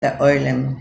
the island